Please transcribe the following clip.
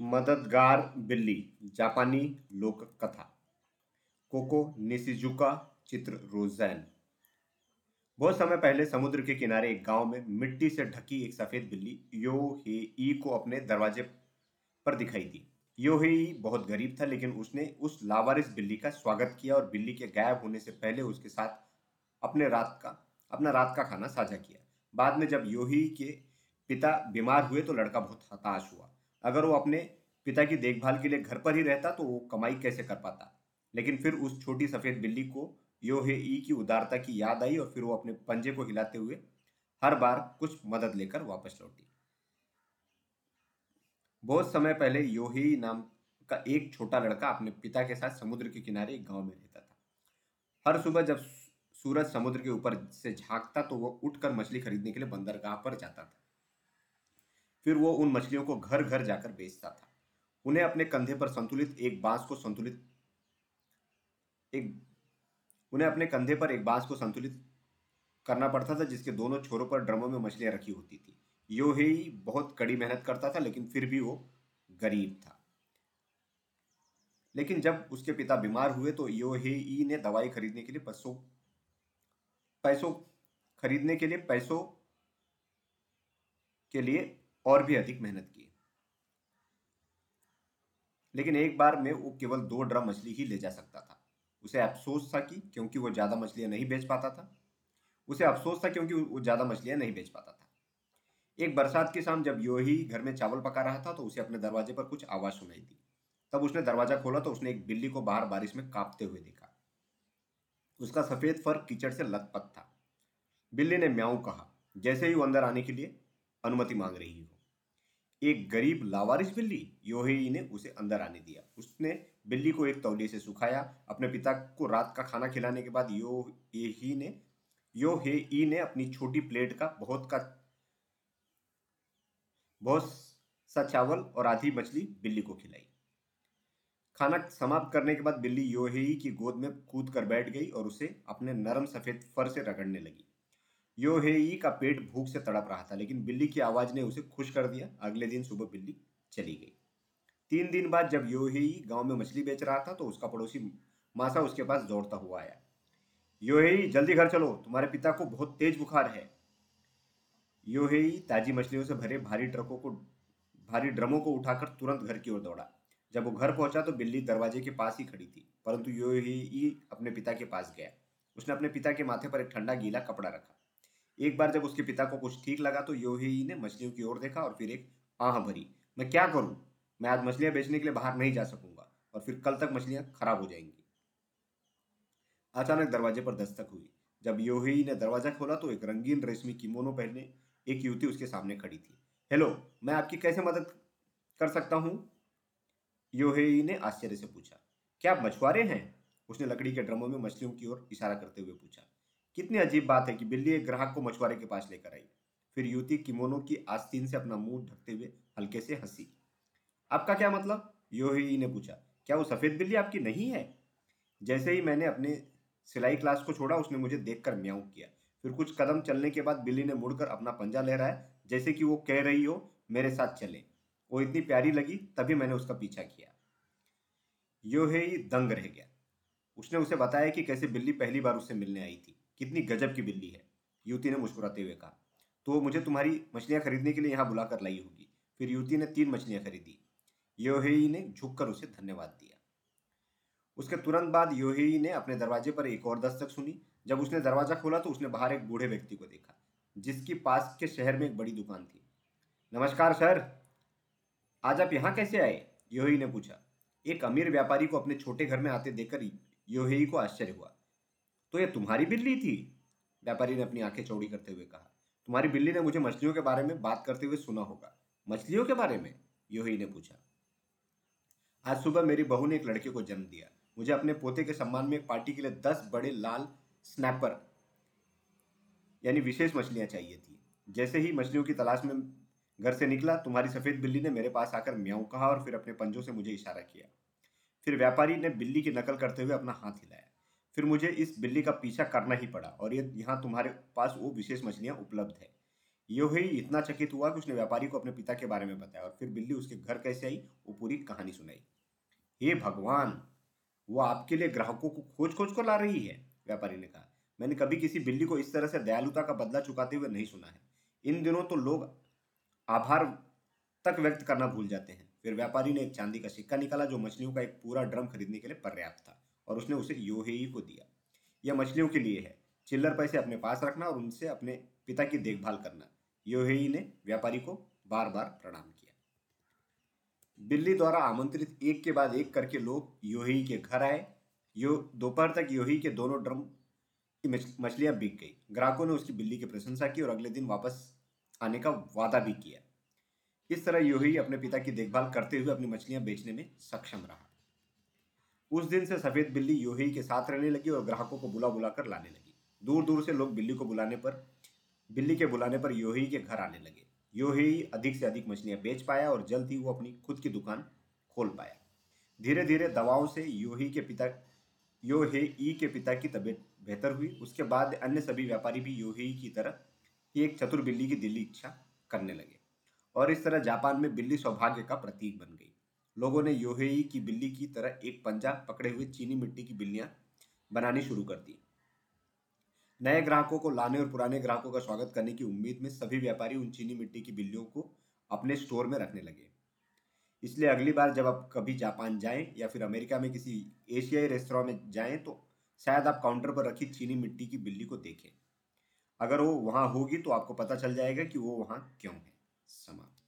मददगार बिल्ली, जापानी लोक कथा कोको निशिजुका, चित्र रोजैन। बहुत समय पहले समुद्र के किनारे एक गाँव में मिट्टी से ढकी एक सफ़ेद बिल्ली यो हे ई को अपने दरवाजे पर दिखाई दी। यो हे ई बहुत गरीब था, लेकिन उसने उस लावारिस बिल्ली का स्वागत किया और बिल्ली के गायब होने से पहले उसके साथ अपने रात का, अपना रात का खाना साझा किया। बाद में जब योही के पिता बीमार हुए तो लड़का बहुत हताश हुआ। अगर वो अपने पिता की देखभाल के लिए घर पर ही रहता तो वो कमाई कैसे कर पाता। लेकिन फिर उस छोटी सफ़ेद बिल्ली को योहे ई की उदारता की याद आई और फिर वो अपने पंजे को हिलाते हुए हर बार कुछ मदद लेकर वापस लौटी। बहुत समय पहले योही नाम का एक छोटा लड़का अपने पिता के साथ समुद्र के किनारे एक गाँव में रहता था। हर सुबह जब सूरज समुद्र के ऊपर से झांकता तो वो उठकर मछली खरीदने के लिए बंदरगाह पर जाता था। फिर वो उन मछलियों को घर घर जाकर बेचता था। उन्हें अपने कंधे पर संतुलित एक बाँस को संतुलित एक, उन्हें अपने कंधे पर एक बाँस को संतुलित करना पड़ता था, जिसके दोनों छोरों पर ड्रमों में मछलियाँ रखी होती थी। यो ही बहुत कड़ी मेहनत करता था, लेकिन फिर भी वो गरीब था। लेकिन जब उसके पिता बीमार हुए तो यो ही ने दवाई खरीदने के लिए पैसों पैसों खरीदने के लिए, पैसों के लिए और भी अधिक मेहनत की। लेकिन एक बार में वो केवल दो ड्रम मछली ही ले जा सकता था। उसे अफसोस था कि क्योंकि वो ज़्यादा मछलियाँ नहीं बेच पाता था। उसे अफसोस था क्योंकि वो ज़्यादा मछलियाँ नहीं बेच पाता था। एक बरसात की शाम जब यो ही घर में चावल पका रहा था तो उसे अपने दरवाजे पर कुछ आवाज़ सुनाई दी। तब उसने दरवाज़ा खोला तो उसने एक बिल्ली को बाहर बारिश में कांपते हुए देखा। उसका सफ़ेद फर कीचड़ से लथपथ था। बिल्ली ने म्याऊ कहा, जैसे ही वो अंदर आने के लिए अनुमति मांग रही हो। एक गरीब लावारिस बिल्ली, योहेई ने उसे अंदर आने दिया। उसने बिल्ली को एक तौलिए से सुखाया। अपने पिता को रात का खाना खिलाने के बाद यो ही ने यो हे ई ने अपनी छोटी प्लेट का बहुत का, बहुत सा चावल और आधी मछली बिल्ली को खिलाई। खाना समाप्त करने के बाद बिल्ली योहेई की गोद में कूद कर बैठ गई और उसे अपने नरम सफ़ेद फर से रगड़ने लगी। योहेई का पेट भूख से तड़प रहा था, लेकिन बिल्ली की आवाज़ ने उसे खुश कर दिया। अगले दिन सुबह बिल्ली चली गई। तीन दिन बाद जब योहेई गाँव में मछली बेच रहा था तो उसका पड़ोसी मासा उसके पास दौड़ता हुआ आया। योहेई जल्दी घर चलो, तुम्हारे पिता को बहुत तेज बुखार है। योहेई ताजी मछलियों से भरे भारी ट्रकों को, भारी ड्रमों को उठाकर तुरंत घर की ओर दौड़ा। जब वो घर पहुँचा तो बिल्ली दरवाजे के पास ही खड़ी थी, परंतु योहेई अपने पिता के पास गया। उसने अपने पिता के माथे पर एक ठंडा गीला कपड़ा रखा। एक बार जब उसके पिता को कुछ ठीक लगा तो योही ने मछलियों की ओर देखा और फिर एक आह भरी मैं क्या करूँ? मैं आज मछलियाँ बेचने के लिए बाहर नहीं जा सकूँगा और फिर कल तक मछलियाँ खराब हो जाएँगी। अचानक दरवाजे पर दस्तक हुई। जब योही ने दरवाज़ा खोला तो एक रंगीन रेशमी किमोनो पहने एक युवती उसके सामने खड़ी थी। हेलो, मैं आपकी कैसे मदद कर सकता हूँ? योहेई ने आश्चर्य से पूछा। क्या आप मछुआरे हैं? उसने लकड़ी के ड्रमों में मछलियों की ओर इशारा करते हुए पूछा। कितनी अजीब बात है कि बिल्ली एक ग्राहक को मछुआरे के पास लेकर आई। फिर युवती किमोनो की आस्तीन से अपना मुँह ढकते हुए हल्के से हँसी। आपका क्या मतलब? योही ने पूछा। क्या वो सफ़ेद बिल्ली आपकी नहीं है? जैसे ही मैंने अपने सिलाई क्लास को छोड़ा, उसने मुझे देखकर म्याऊ किया। फिर कुछ कदम चलने के बाद बिल्ली ने मुड़कर अपना पंजा लहराया, जैसे कि वो कह रही हो, मेरे साथ चले। वो इतनी प्यारी लगी, तभी मैंने उसका पीछा किया। योहे दंग रह गया। उसने उसे बताया कि कैसे बिल्ली पहली बार उससे मिलने आई थी। कितनी गजब की बिल्ली है। युवती ने मुस्कुराते हुए कहा तो मुझे तुम्हारी मछलियाँ खरीदने के लिए यहाँ बुलाकर लाई होगी। फिर युवती ने तीन मछलियाँ खरीदी। योहेई ने झुककर उसे धन्यवाद दिया। उसके तुरंत बाद योहेई ने अपने दरवाजे पर एक और दस्तक सुनी। जब उसने दरवाज़ा खोला तो उसने बाहर एक बूढ़े व्यक्ति को देखा, जिसकी पास के शहर में एक बड़ी दुकान थी। नमस्कार सर, आज आप यहाँ कैसे आए? योहेई ने पूछा। एक अमीर व्यापारी को अपने छोटे घर में आते देखकर योहेई को आश्चर्य हुआ। तो ये तुम्हारी बिल्ली थी? व्यापारी ने अपनी आँखें चौड़ी करते हुए कहा। तुम्हारी बिल्ली ने मुझे मछलियों के बारे में बात करते हुए सुना होगा। मछलियों के बारे में? योही ने पूछा। आज सुबह मेरी बहू ने एक लड़के को जन्म दिया। मुझे अपने पोते के सम्मान में एक पार्टी के लिए दस बड़े लाल स्नैपर, यानी विशेष मछलियाँ चाहिए थी। जैसे ही मछलियों की तलाश में घर से निकला, तुम्हारी सफ़ेद बिल्ली ने मेरे पास आकर म्याऊ कहा और फिर अपने पंजों से मुझे इशारा किया। फिर व्यापारी ने बिल्ली की नकल करते हुए अपना हाथ हिलाया। फिर मुझे इस बिल्ली का पीछा करना ही पड़ा और ये यहाँ तुम्हारे पास वो विशेष मछलियाँ उपलब्ध है। यो ही इतना चकित हुआ कि उसने व्यापारी को अपने पिता के बारे में बताया और फिर बिल्ली उसके घर कैसे आई, वो पूरी कहानी सुनाई। हे भगवान, वो आपके लिए ग्राहकों को खोज खोज कर ला रही है, व्यापारी ने कहा। मैंने कभी किसी बिल्ली को इस तरह से दयालुता का बदला चुकाते हुए नहीं सुना है। इन दिनों तो लोग आभार तक व्यक्त करना भूल जाते हैं। फिर व्यापारी ने एक चांदी का सिक्का निकाला जो मछलियों का एक पूरा ड्रम खरीदने के लिए पर्याप्त था। और उसने उसे योहेई को दिया। यह मछलियों के लिए है। चिल्लर पैसे अपने पास रखना और उनसे अपने पिता की देखभाल करना। योहेई ने व्यापारी को बार बार प्रणाम किया। बिल्ली द्वारा आमंत्रित एक के बाद एक करके लोग योहेई के घर आए। यो, दोपहर तक योही के दोनों ड्रम की मछलियाँ बिक गई। ग्राहकों ने उसकी बिल्ली की प्रशंसा की और अगले दिन वापस आने का वादा भी किया। इस तरह योही अपने पिता की देखभाल करते हुए अपनी मछलियाँ बेचने में सक्षम रहा। उस दिन से सफ़ेद बिल्ली योही के साथ रहने लगी और ग्राहकों को बुला बुला कर लाने लगी। दूर दूर से लोग बिल्ली को बुलाने पर, बिल्ली के बुलाने पर योही के घर आने लगे। योही अधिक से अधिक मछलियाँ बेच पाया और जल्द ही वो अपनी खुद की दुकान खोल पाया। धीरे धीरे दवाओं से योही के पिता, योहे ई के पिता की तबीयत बेहतर हुई। उसके बाद अन्य सभी व्यापारी भी योही की तरह एक चतुर बिल्ली की दिल्ली इच्छा करने लगे। और इस तरह जापान में बिल्ली सौभाग्य का प्रतीक बन गई लोगों ने योहेई की बिल्ली की तरह एक पंजा पकड़े हुए चीनी मिट्टी की बिल्लियाँ बनानी शुरू कर दी। नए ग्राहकों को लाने और पुराने ग्राहकों का स्वागत करने की उम्मीद में सभी व्यापारी उन चीनी मिट्टी की बिल्लियों को अपने स्टोर में रखने लगे। इसलिए अगली बार जब आप कभी जापान जाएँ या फिर अमेरिका में किसी एशियाई रेस्तोरां में जाएँ तो शायद आप काउंटर पर रखी चीनी मिट्टी की बिल्ली को देखें। अगर वो वहाँ होगी तो आपको पता चल जाएगा कि वो वहाँ क्यों है। समाप्त।